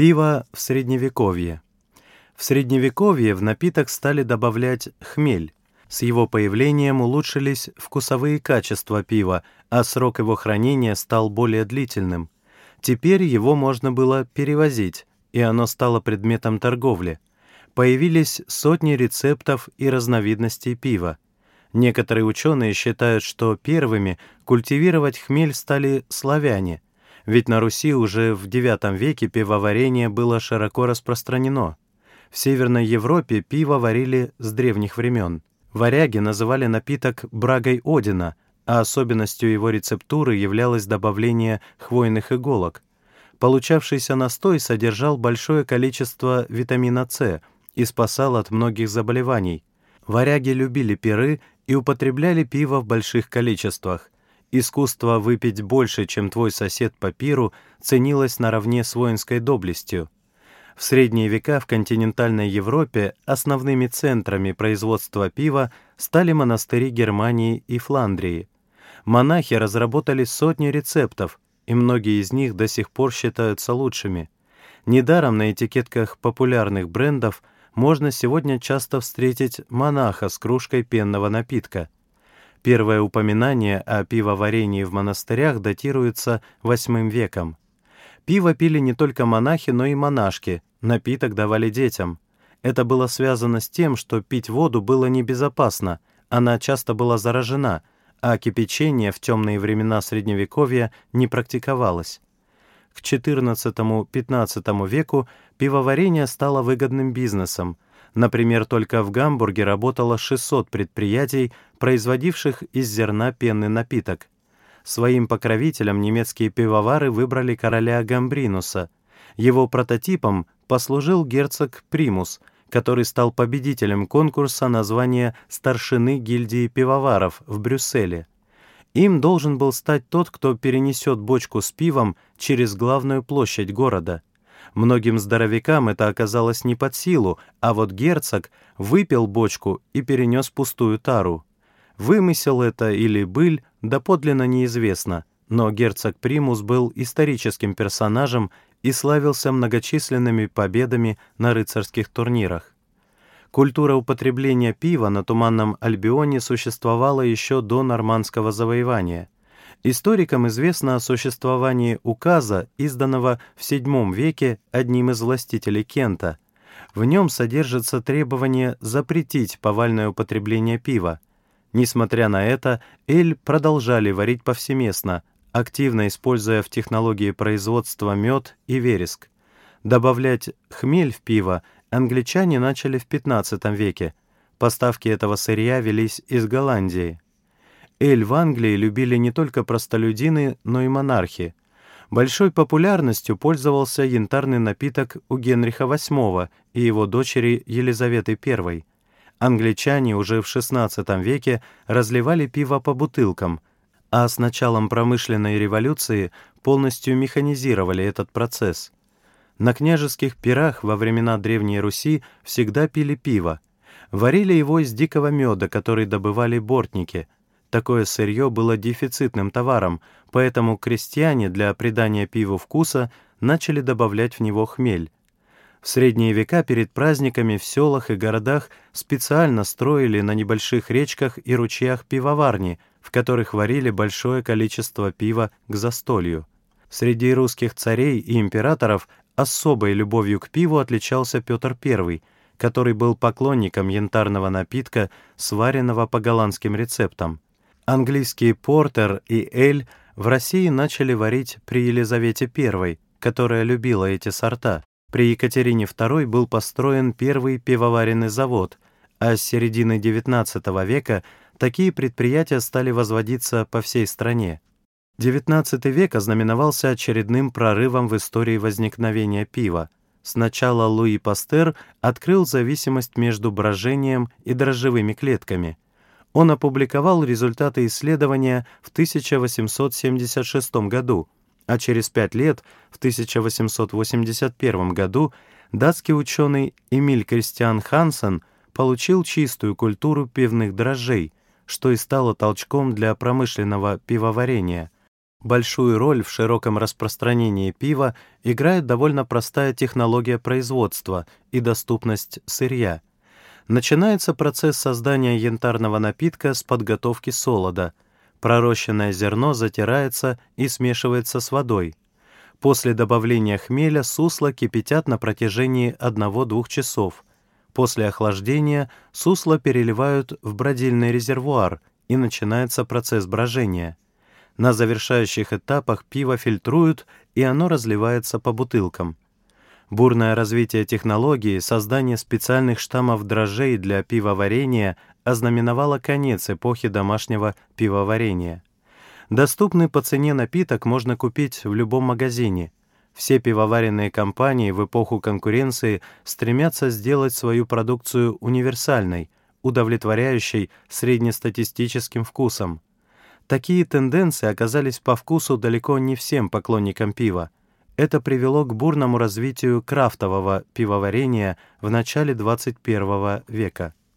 Пиво в Средневековье. В Средневековье в напиток стали добавлять хмель. С его появлением улучшились вкусовые качества пива, а срок его хранения стал более длительным. Теперь его можно было перевозить, и оно стало предметом торговли. Появились сотни рецептов и разновидностей пива. Некоторые ученые считают, что первыми культивировать хмель стали славяне, ведь на Руси уже в IX веке пивоварение было широко распространено. В Северной Европе пиво варили с древних времен. Варяги называли напиток брагой Одина, а особенностью его рецептуры являлось добавление хвойных иголок. Получавшийся настой содержал большое количество витамина С и спасал от многих заболеваний. Варяги любили пиры и употребляли пиво в больших количествах. Искусство выпить больше, чем твой сосед по пиру, ценилось наравне с воинской доблестью. В средние века в континентальной Европе основными центрами производства пива стали монастыри Германии и Фландрии. Монахи разработали сотни рецептов, и многие из них до сих пор считаются лучшими. Недаром на этикетках популярных брендов можно сегодня часто встретить монаха с кружкой пенного напитка. Первое упоминание о пивоварении в монастырях датируется VIII веком. Пиво пили не только монахи, но и монашки, напиток давали детям. Это было связано с тем, что пить воду было небезопасно, она часто была заражена, а кипячение в темные времена Средневековья не практиковалось. К XIV-XV веку пивоварение стало выгодным бизнесом. Например, только в Гамбурге работало 600 предприятий, производивших из зерна пенный напиток. Своим покровителем немецкие пивовары выбрали короля Гамбринуса. Его прототипом послужил герцог Примус, который стал победителем конкурса на звание старшины гильдии пивоваров в Брюсселе. Им должен был стать тот, кто перенесет бочку с пивом через главную площадь города. Многим здоровякам это оказалось не под силу, а вот герцог выпил бочку и перенес пустую тару. Вымысел это или быль, доподлинно неизвестно, но герцог Примус был историческим персонажем и славился многочисленными победами на рыцарских турнирах. Культура употребления пива на Туманном Альбионе существовала еще до нормандского завоевания. Историкам известно о существовании указа, изданного в VII веке одним из властителей Кента. В нем содержится требование запретить повальное употребление пива. Несмотря на это, эль продолжали варить повсеместно, активно используя в технологии производства мед и вереск. Добавлять хмель в пиво англичане начали в XV веке. Поставки этого сырья велись из Голландии. Эль в Англии любили не только простолюдины, но и монархи. Большой популярностью пользовался янтарный напиток у Генриха VIII и его дочери Елизаветы I. Англичане уже в XVI веке разливали пиво по бутылкам, а с началом промышленной революции полностью механизировали этот процесс. На княжеских пирах во времена Древней Руси всегда пили пиво. Варили его из дикого меда, который добывали бортники. Такое сырье было дефицитным товаром, поэтому крестьяне для придания пиву вкуса начали добавлять в него хмель. В средние века перед праздниками в селах и городах специально строили на небольших речках и ручьях пивоварни, в которых варили большое количество пива к застолью. Среди русских царей и императоров особой любовью к пиву отличался Петр I, который был поклонником янтарного напитка, сваренного по голландским рецептам. Английские портер и эль в России начали варить при Елизавете I, которая любила эти сорта. При Екатерине II был построен первый пивоваренный завод, а с середины XIX века такие предприятия стали возводиться по всей стране. XIX век ознаменовался очередным прорывом в истории возникновения пива. Сначала Луи Пастер открыл зависимость между брожением и дрожжевыми клетками. Он опубликовал результаты исследования в 1876 году — а через пять лет, в 1881 году, датский ученый Эмиль Кристиан Хансен получил чистую культуру пивных дрожжей, что и стало толчком для промышленного пивоварения. Большую роль в широком распространении пива играет довольно простая технология производства и доступность сырья. Начинается процесс создания янтарного напитка с подготовки солода. Пророщенное зерно затирается и смешивается с водой. После добавления хмеля сусло кипятят на протяжении 1-2 часов. После охлаждения сусло переливают в бродильный резервуар, и начинается процесс брожения. На завершающих этапах пиво фильтруют, и оно разливается по бутылкам. Бурное развитие технологии, создание специальных штаммов дрожжей для пивоварения ознаменовало конец эпохи домашнего пивоварения. Доступный по цене напиток можно купить в любом магазине. Все пивоваренные компании в эпоху конкуренции стремятся сделать свою продукцию универсальной, удовлетворяющей среднестатистическим вкусом. Такие тенденции оказались по вкусу далеко не всем поклонникам пива. Это привело к бурному развитию крафтового пивоварения в начале 21 века.